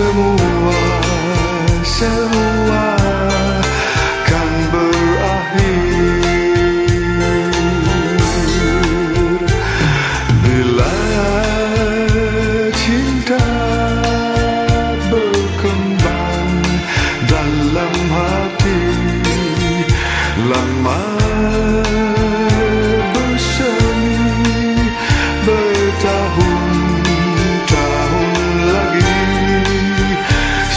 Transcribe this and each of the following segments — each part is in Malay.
的目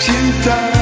cinta.